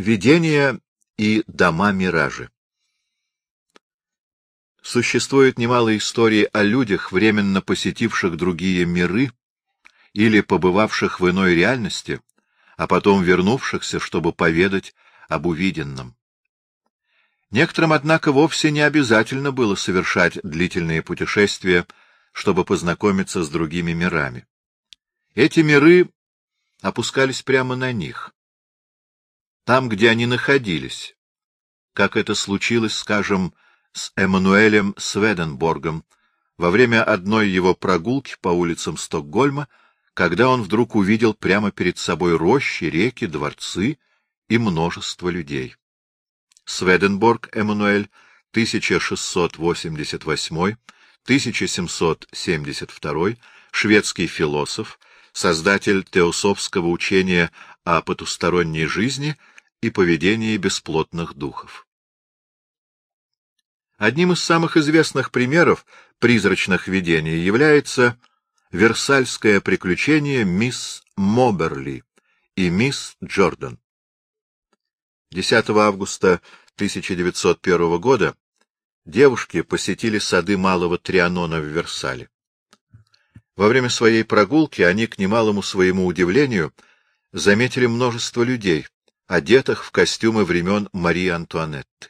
Видения и дома-миражи Существует немало историй о людях, временно посетивших другие миры или побывавших в иной реальности, а потом вернувшихся, чтобы поведать об увиденном. Некоторым, однако, вовсе не обязательно было совершать длительные путешествия, чтобы познакомиться с другими мирами. Эти миры опускались прямо на них. Там, где они находились, как это случилось, скажем, с Эммануэлем Сведенборгом во время одной его прогулки по улицам Стокгольма, когда он вдруг увидел прямо перед собой рощи, реки, дворцы и множество людей. Сведенборг Эммануэль, 1688-1772, шведский философ, создатель теософского учения о потусторонней жизни и поведении бесплотных духов. Одним из самых известных примеров призрачных видений является «Версальское приключение мисс Моберли» и мисс Джордан. 10 августа 1901 года девушки посетили сады Малого Трианона в Версале. Во время своей прогулки они, к немалому своему удивлению, заметили множество людей, одетых в костюмы времен Марии Антуанетты.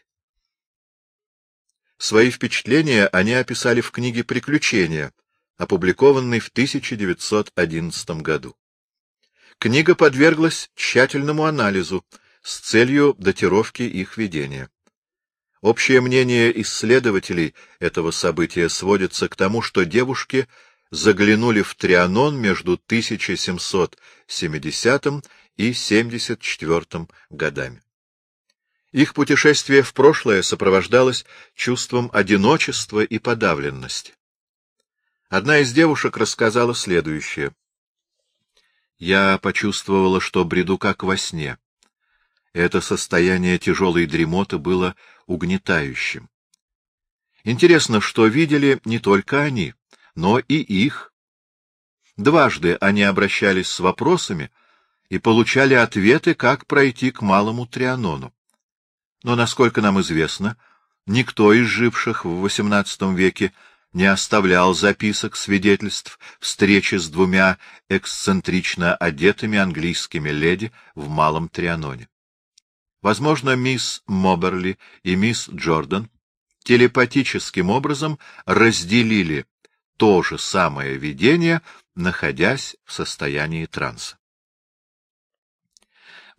Свои впечатления они описали в книге «Приключения», опубликованной в 1911 году. Книга подверглась тщательному анализу с целью датировки их видения. Общее мнение исследователей этого события сводится к тому, что девушки заглянули в Трианон между 1770 и 74 годами. Их путешествие в прошлое сопровождалось чувством одиночества и подавленности. Одна из девушек рассказала следующее. «Я почувствовала, что бреду как во сне. Это состояние тяжелой дремоты было угнетающим. Интересно, что видели не только они, но и их. Дважды они обращались с вопросами и получали ответы, как пройти к малому Трианону. Но, насколько нам известно, никто из живших в XVIII веке не оставлял записок свидетельств встречи с двумя эксцентрично одетыми английскими леди в Малом Трианоне. Возможно, мисс Моберли и мисс Джордан телепатическим образом разделили то же самое видение, находясь в состоянии транса.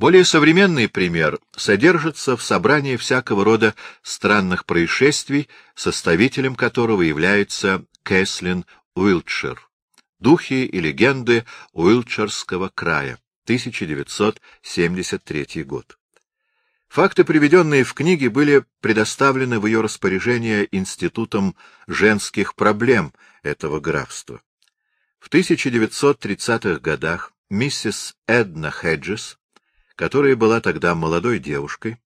Более современный пример содержится в собрании всякого рода странных происшествий, составителем которого является Кэслин Уилтшир. Духи и легенды Уилтширского края, 1973 год. Факты, приведенные в книге, были предоставлены в ее распоряжение Институтом женских проблем этого графства. В 1930-х годах миссис Эдна Хеджес которая была тогда молодой девушкой,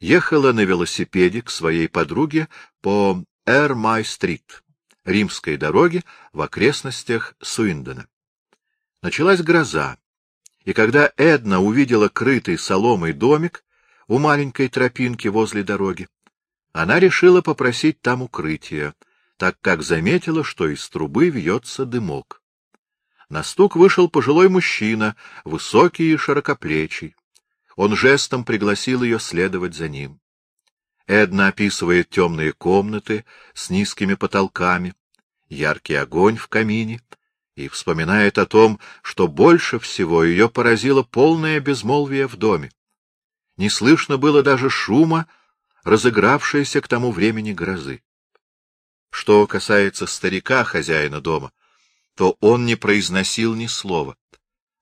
ехала на велосипеде к своей подруге по Эр-Май-стрит, римской дороге в окрестностях Суиндена. Началась гроза, и когда Эдна увидела крытый соломой домик у маленькой тропинки возле дороги, она решила попросить там укрытия, так как заметила, что из трубы вьется дымок. На стук вышел пожилой мужчина, высокий и широкоплечий. Он жестом пригласил ее следовать за ним. Эдна описывает темные комнаты с низкими потолками, яркий огонь в камине и вспоминает о том, что больше всего ее поразило полное безмолвие в доме. Не слышно было даже шума, разыгравшейся к тому времени грозы. Что касается старика, хозяина дома, то он не произносил ни слова,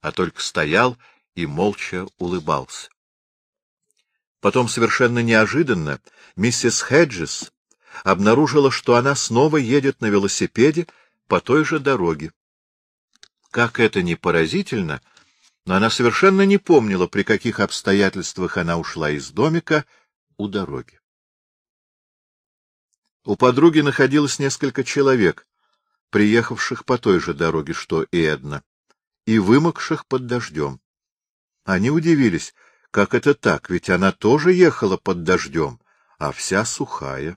а только стоял и молча улыбался. Потом совершенно неожиданно миссис Хеджес обнаружила, что она снова едет на велосипеде по той же дороге. Как это ни поразительно, но она совершенно не помнила, при каких обстоятельствах она ушла из домика у дороги. У подруги находилось несколько человек, приехавших по той же дороге, что и Эдна, и вымокших под дождем. Они удивились, Как это так? Ведь она тоже ехала под дождем, а вся сухая.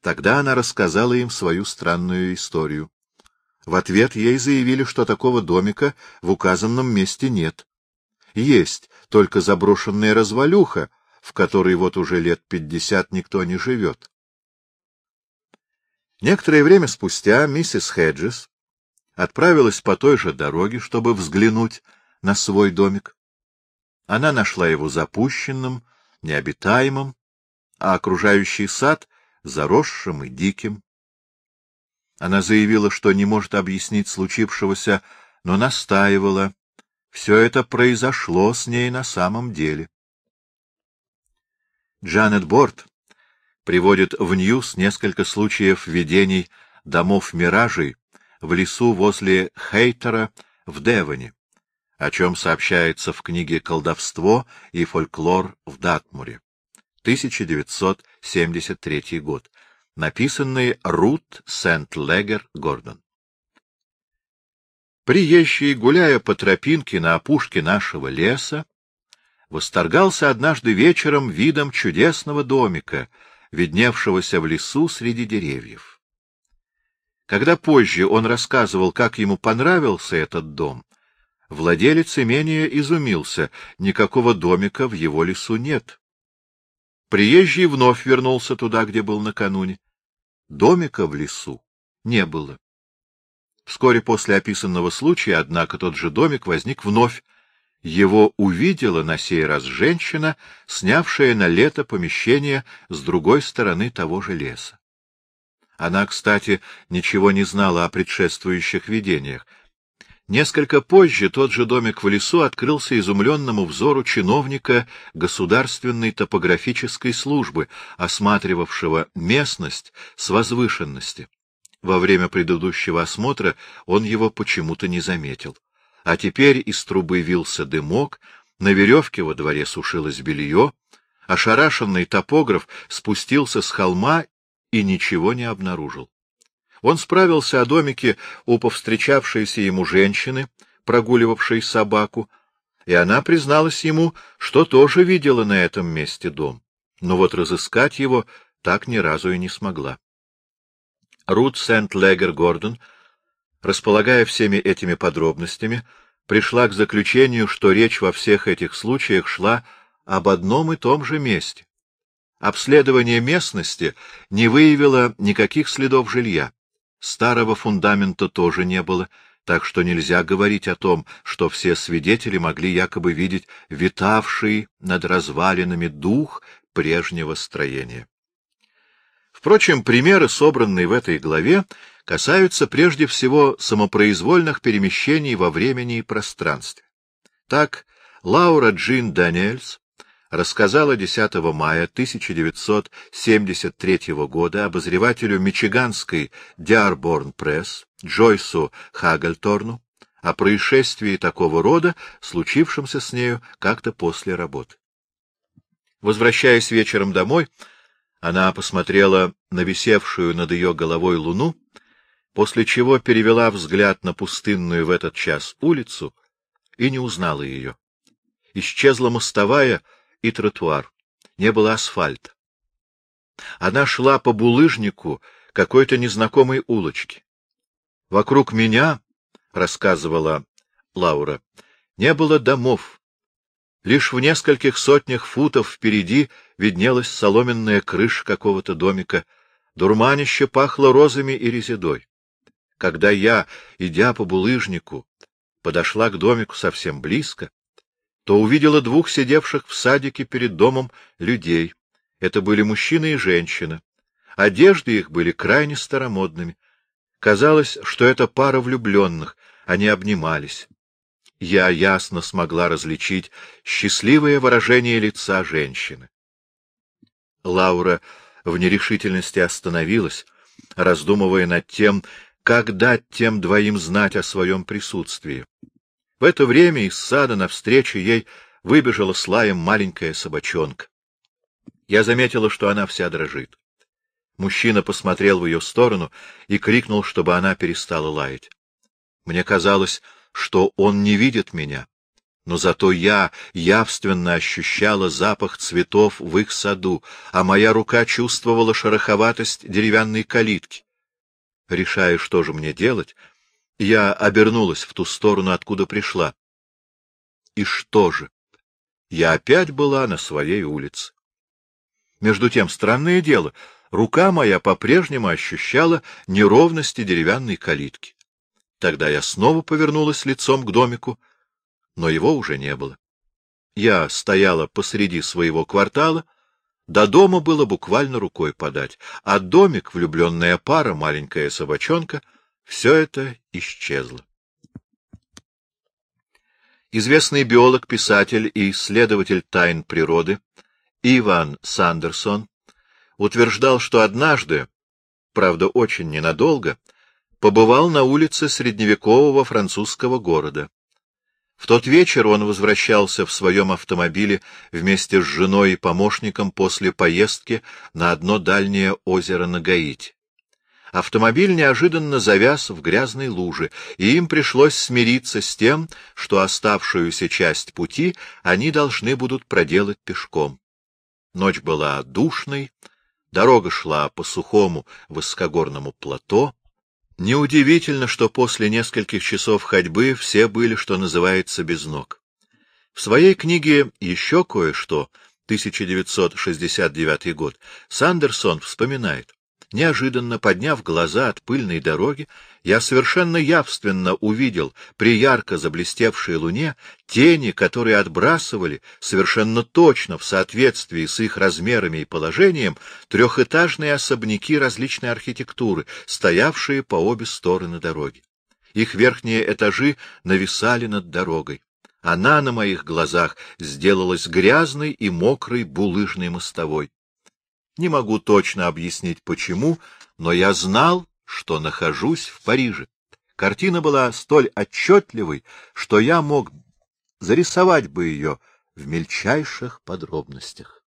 Тогда она рассказала им свою странную историю. В ответ ей заявили, что такого домика в указанном месте нет. Есть только заброшенная развалюха, в которой вот уже лет пятьдесят никто не живет. Некоторое время спустя миссис Хеджес отправилась по той же дороге, чтобы взглянуть на свой домик. Она нашла его запущенным, необитаемым, а окружающий сад — заросшим и диким. Она заявила, что не может объяснить случившегося, но настаивала. Все это произошло с ней на самом деле. Джанет Борт приводит в News несколько случаев видений домов-миражей в лесу возле Хейтера в Девоне, о чем сообщается в книге «Колдовство и фольклор в Дартмуре», 1973 год, написанный Рут Сент-Легер Гордон. Приезжий, гуляя по тропинке на опушке нашего леса, восторгался однажды вечером видом чудесного домика, видневшегося в лесу среди деревьев. Когда позже он рассказывал, как ему понравился этот дом, владелец имения изумился, никакого домика в его лесу нет. Приезжий вновь вернулся туда, где был накануне. Домика в лесу не было. Вскоре после описанного случая, однако, тот же домик возник вновь, его увидела на сей раз женщина, снявшая на лето помещение с другой стороны того же леса. Она, кстати, ничего не знала о предшествующих видениях. Несколько позже тот же домик в лесу открылся изумленному взору чиновника Государственной топографической службы, осматривавшего местность с возвышенности. Во время предыдущего осмотра он его почему-то не заметил а теперь из трубы вился дымок, на веревке во дворе сушилось белье, ошарашенный топограф спустился с холма и ничего не обнаружил. Он справился о домике у повстречавшейся ему женщины, прогуливавшей собаку, и она призналась ему, что тоже видела на этом месте дом, но вот разыскать его так ни разу и не смогла. Рут Сент-Легер Гордон располагая всеми этими подробностями, пришла к заключению, что речь во всех этих случаях шла об одном и том же месте. Обследование местности не выявило никаких следов жилья. Старого фундамента тоже не было, так что нельзя говорить о том, что все свидетели могли якобы видеть витавший над развалинами дух прежнего строения. Впрочем, примеры, собранные в этой главе, касаются прежде всего самопроизвольных перемещений во времени и пространстве. Так, Лаура Джин Даниэльс рассказала 10 мая 1973 года обозревателю Мичиганской Диарборн Пресс Джойсу Хагельторну о происшествии такого рода, случившемся с нею как-то после работы. Возвращаясь вечером домой, она посмотрела на висевшую над ее головой луну, после чего перевела взгляд на пустынную в этот час улицу и не узнала ее. Исчезла мостовая и тротуар. Не было асфальта. Она шла по булыжнику какой-то незнакомой улочки. Вокруг меня, — рассказывала Лаура, — не было домов, Лишь в нескольких сотнях футов впереди виднелась соломенная крыша какого-то домика. Дурманище пахло розами и резидой. Когда я, идя по булыжнику, подошла к домику совсем близко, то увидела двух сидевших в садике перед домом людей. Это были мужчина и женщина. Одежды их были крайне старомодными. Казалось, что это пара влюбленных, они обнимались я ясно смогла различить счастливое выражение лица женщины. Лаура в нерешительности остановилась, раздумывая над тем, как дать тем двоим знать о своем присутствии. В это время из сада навстречу ей выбежала с лаем маленькая собачонка. Я заметила, что она вся дрожит. Мужчина посмотрел в ее сторону и крикнул, чтобы она перестала лаять. Мне казалось, что он не видит меня. но зато я явственно ощущала запах цветов в их саду, а моя рука чувствовала шероховатость деревянной калитки. Решая, что же мне делать, я обернулась в ту сторону, откуда пришла. И что же? Я опять была на своей улице. Между тем, странное дело, рука моя по-прежнему ощущала неровности деревянной калитки. Тогда я снова повернулась лицом к домику, но его уже не было. Я стояла посреди своего квартала, до дома было буквально рукой подать, а домик, влюбленная пара, маленькая собачонка — все это исчезло. Известный биолог, писатель и исследователь тайн природы Иван Сандерсон утверждал, что однажды, правда очень ненадолго, побывал на улице средневекового французского города. В тот вечер он возвращался в своем автомобиле вместе с женой и помощником после поездки на одно дальнее озеро на Гаити. Автомобиль неожиданно завяз в грязной луже, и им пришлось смириться с тем, что оставшуюся часть пути они должны будут проделать пешком. Ночь была душной, дорога шла по сухому высокогорному плато, Неудивительно, что после нескольких часов ходьбы все были, что называется, без ног. В своей книге «Еще кое-что» 1969 год Сандерсон вспоминает. Неожиданно подняв глаза от пыльной дороги, я совершенно явственно увидел при ярко заблестевшей луне тени, которые отбрасывали совершенно точно в соответствии с их размерами и положением трехэтажные особняки различной архитектуры, стоявшие по обе стороны дороги. Их верхние этажи нависали над дорогой. Она на моих глазах сделалась грязной и мокрой булыжной мостовой. Не могу точно объяснить, почему, но я знал, что нахожусь в Париже. Картина была столь отчетливой, что я мог зарисовать бы ее в мельчайших подробностях.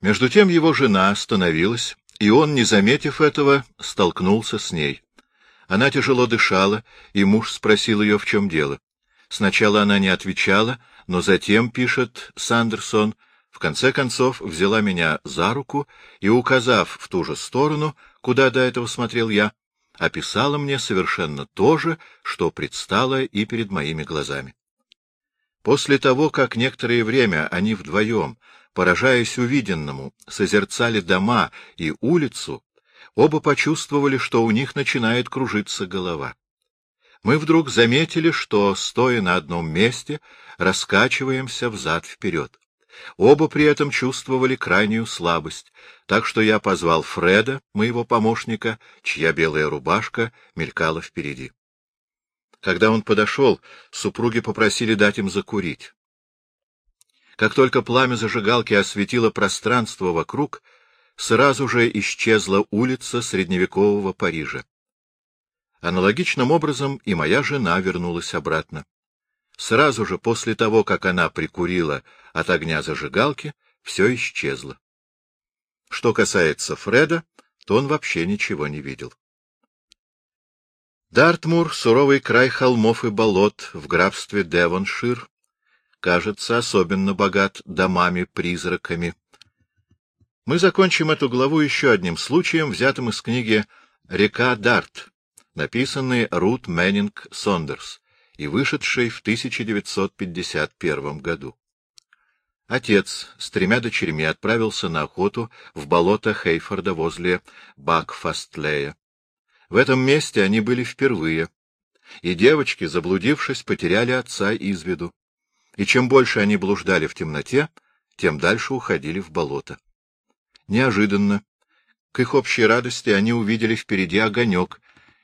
Между тем его жена остановилась, и он, не заметив этого, столкнулся с ней. Она тяжело дышала, и муж спросил ее, в чем дело. Сначала она не отвечала, но затем, пишет Сандерсон, — конце концов взяла меня за руку и, указав в ту же сторону, куда до этого смотрел я, описала мне совершенно то же, что предстало и перед моими глазами. После того, как некоторое время они вдвоем, поражаясь увиденному, созерцали дома и улицу, оба почувствовали, что у них начинает кружиться голова. Мы вдруг заметили, что, стоя на одном месте, раскачиваемся взад-вперед. Оба при этом чувствовали крайнюю слабость, так что я позвал Фреда, моего помощника, чья белая рубашка мелькала впереди. Когда он подошел, супруги попросили дать им закурить. Как только пламя зажигалки осветило пространство вокруг, сразу же исчезла улица средневекового Парижа. Аналогичным образом и моя жена вернулась обратно. Сразу же после того, как она прикурила от огня зажигалки, все исчезло. Что касается Фреда, то он вообще ничего не видел. Дартмур, суровый край холмов и болот в графстве Девоншир, кажется особенно богат домами-призраками. Мы закончим эту главу еще одним случаем, взятым из книги «Река Дарт», написанной Рут Меннинг Сондерс и вышедшей в 1951 году. Отец с тремя дочерьми отправился на охоту в болото Хейфорда возле Бакфастлея. В этом месте они были впервые, и девочки, заблудившись, потеряли отца из виду. И чем больше они блуждали в темноте, тем дальше уходили в болото. Неожиданно, к их общей радости, они увидели впереди огонек,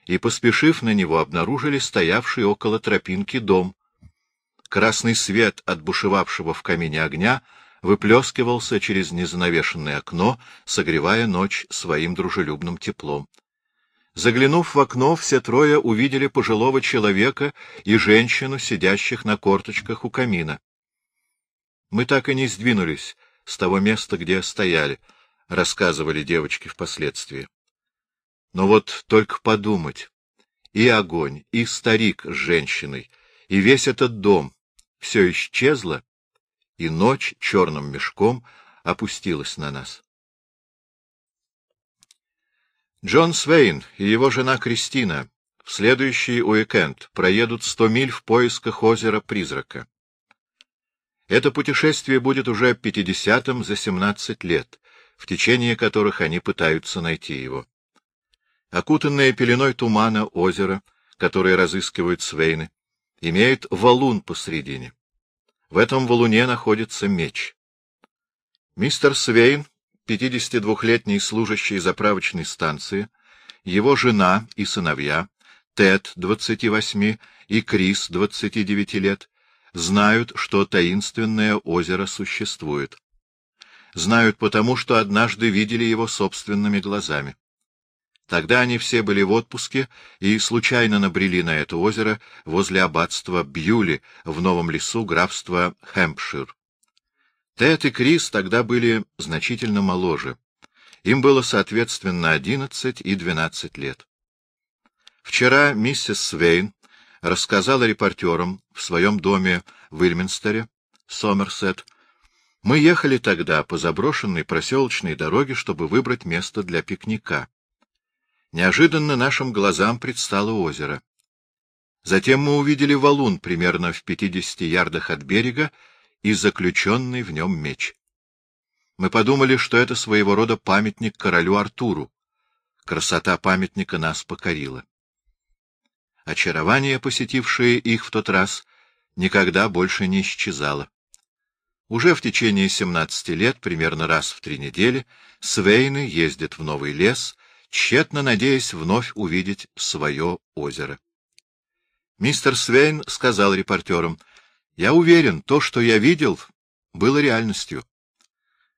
и, поспешив на него, обнаружили стоявший около тропинки дом. Красный свет от бушевавшего в камине огня выплескивался через незанавешенное окно, согревая ночь своим дружелюбным теплом. Заглянув в окно, все трое увидели пожилого человека и женщину, сидящих на корточках у камина. Мы так и не сдвинулись с того места, где стояли, — рассказывали девочки впоследствии. Но вот только подумать. И огонь, и старик с женщиной, и весь этот дом, все исчезло, и ночь черным мешком опустилась на нас. Джон Свейн и его жена Кристина в следующий уикенд проедут сто миль в поисках озера Призрака. Это путешествие будет уже пятидесятым за семнадцать лет, в течение которых они пытаются найти его. Окутанное пеленой тумана озеро, которое разыскивают Свейны, имеет валун посредине. В этом валуне находится меч. Мистер Свейн, 52-летний служащий заправочной станции, его жена и сыновья, Тед, 28, и Крис, 29 лет, знают, что таинственное озеро существует. Знают потому, что однажды видели его собственными глазами. Тогда они все были в отпуске и случайно набрели на это озеро возле аббатства Бьюли в новом лесу графства Хэмпшир. Тед и Крис тогда были значительно моложе. Им было, соответственно, одиннадцать и двенадцать лет. Вчера миссис Свейн рассказала репортерам в своем доме в Ильминстере, Сомерсет, мы ехали тогда по заброшенной проселочной дороге, чтобы выбрать место для пикника. Неожиданно нашим глазам предстало озеро. Затем мы увидели валун примерно в пятидесяти ярдах от берега и заключенный в нем меч. Мы подумали, что это своего рода памятник королю Артуру. Красота памятника нас покорила. Очарование, посетившее их в тот раз, никогда больше не исчезало. Уже в течение семнадцати лет, примерно раз в три недели, Свейны ездят в новый лес — тщетно надеясь вновь увидеть свое озеро. Мистер Свейн сказал репортерам, «Я уверен, то, что я видел, было реальностью.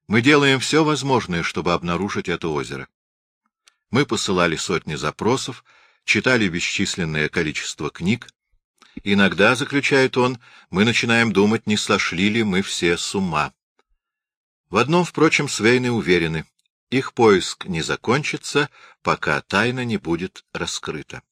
Мы делаем все возможное, чтобы обнаружить это озеро. Мы посылали сотни запросов, читали бесчисленное количество книг. Иногда, заключает он, мы начинаем думать, не сошли ли мы все с ума. В одном, впрочем, Свейны уверены. Их поиск не закончится, пока тайна не будет раскрыта.